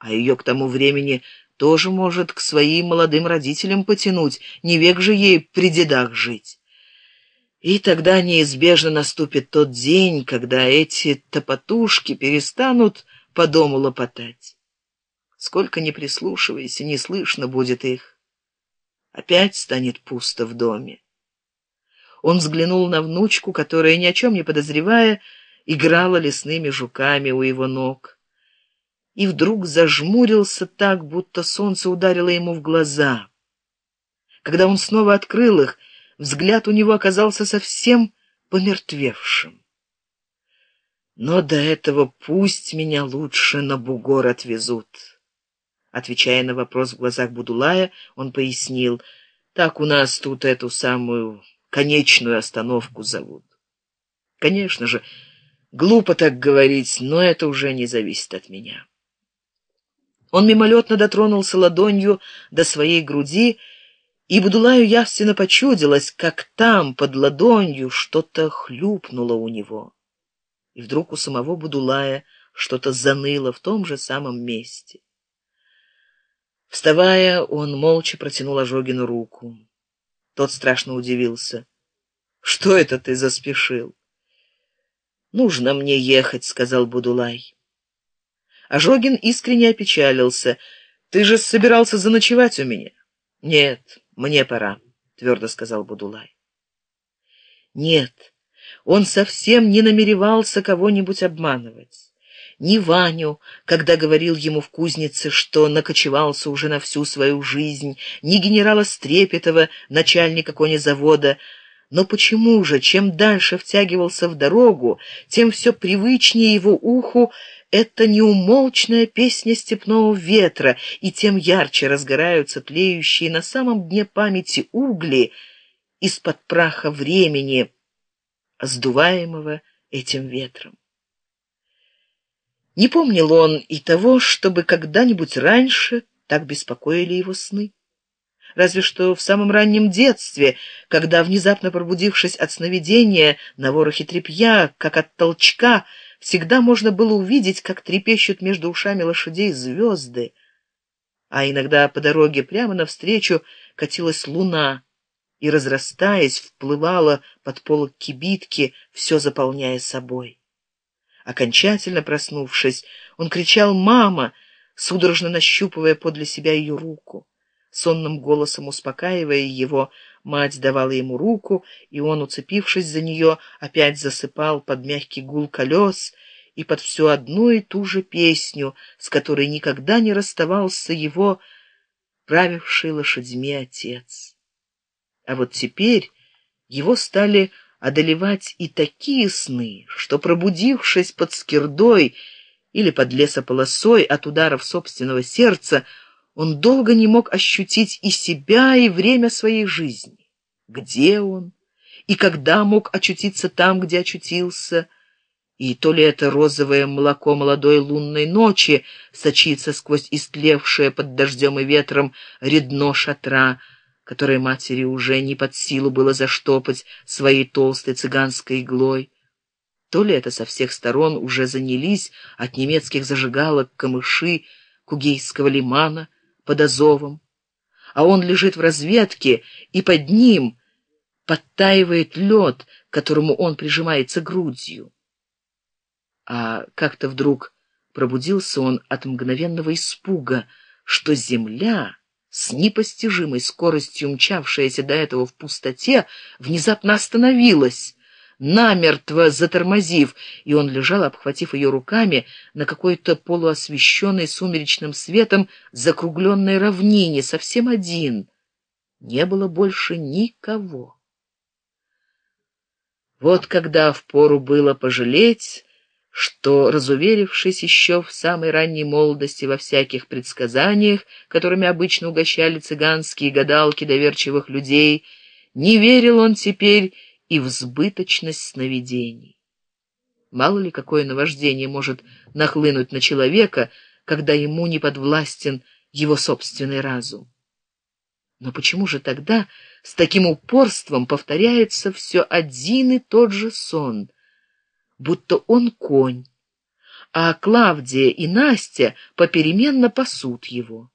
а ее к тому времени тоже может к своим молодым родителям потянуть, не век же ей при дедах жить. И тогда неизбежно наступит тот день, когда эти топотушки перестанут по дому лопотать. Сколько ни прислушивайся, не слышно будет их. Опять станет пусто в доме. Он взглянул на внучку, которая, ни о чем не подозревая, играла лесными жуками у его ног. И вдруг зажмурился так, будто солнце ударило ему в глаза. Когда он снова открыл их, взгляд у него оказался совсем помертвевшим. Но до этого пусть меня лучше на бугор отвезут. Отвечая на вопрос в глазах Будулая, он пояснил, так у нас тут эту самую конечную остановку зовут. Конечно же, глупо так говорить, но это уже не зависит от меня. Он мимолетно дотронулся ладонью до своей груди и Будулаю явственно почудилось, как там, под ладонью, что-то хлюпнуло у него. И вдруг у самого Будулая что-то заныло в том же самом месте. Вставая, он молча протянул Ожогину руку. Тот страшно удивился. «Что это ты заспешил?» «Нужно мне ехать», — сказал Будулай. Ожогин искренне опечалился. «Ты же собирался заночевать у меня?» «Нет, мне пора твердо сказал будулай нет он совсем не намеревался кого-нибудь обманывать ни ваню когда говорил ему в кузнице что накочевался уже на всю свою жизнь ни генерала стрепетова начальника конезавода но почему же чем дальше втягивался в дорогу тем все привычнее его уху это неумолчная песня степного ветра, и тем ярче разгораются тлеющие на самом дне памяти угли из-под праха времени, сдуваемого этим ветром. Не помнил он и того, чтобы когда-нибудь раньше так беспокоили его сны. Разве что в самом раннем детстве, когда, внезапно пробудившись от сновидения на ворохе тряпья, как от толчка, всегда можно было увидеть, как трепещут между ушами лошадей звезды, а иногда по дороге прямо навстречу катилась луна и, разрастаясь, вплывала под полок кибитки, все заполняя собой. Окончательно проснувшись, он кричал «Мама!», судорожно нащупывая подле себя ее руку. Сонным голосом успокаивая его, Мать давала ему руку, и он, уцепившись за нее, опять засыпал под мягкий гул колес и под всю одну и ту же песню, с которой никогда не расставался его правивший лошадьми отец. А вот теперь его стали одолевать и такие сны, что, пробудившись под скирдой или под лесополосой от ударов собственного сердца, он долго не мог ощутить и себя, и время своей жизни. Где он? И когда мог очутиться там, где очутился? И то ли это розовое молоко молодой лунной ночи сочится сквозь истлевшее под дождем и ветром редно шатра, которое матери уже не под силу было заштопать своей толстой цыганской иглой, то ли это со всех сторон уже занялись от немецких зажигалок камыши кугейского лимана, под Азовом, а он лежит в разведке, и под ним подтаивает лед, к которому он прижимается грудью. А как-то вдруг пробудился он от мгновенного испуга, что земля, с непостижимой скоростью мчавшаяся до этого в пустоте, внезапно остановилась, намертво затормозив, и он лежал, обхватив ее руками на какой-то полуосвещенной сумеречным светом закругленной равнине, совсем один. Не было больше никого. Вот когда впору было пожалеть, что, разуверившись еще в самой ранней молодости во всяких предсказаниях, которыми обычно угощали цыганские гадалки доверчивых людей, не верил он теперь и взбыточность сновидений. Мало ли какое наваждение может нахлынуть на человека, когда ему не подвластен его собственный разум. Но почему же тогда с таким упорством повторяется все один и тот же сон, будто он конь, а Клавдия и Настя попеременно пасут его.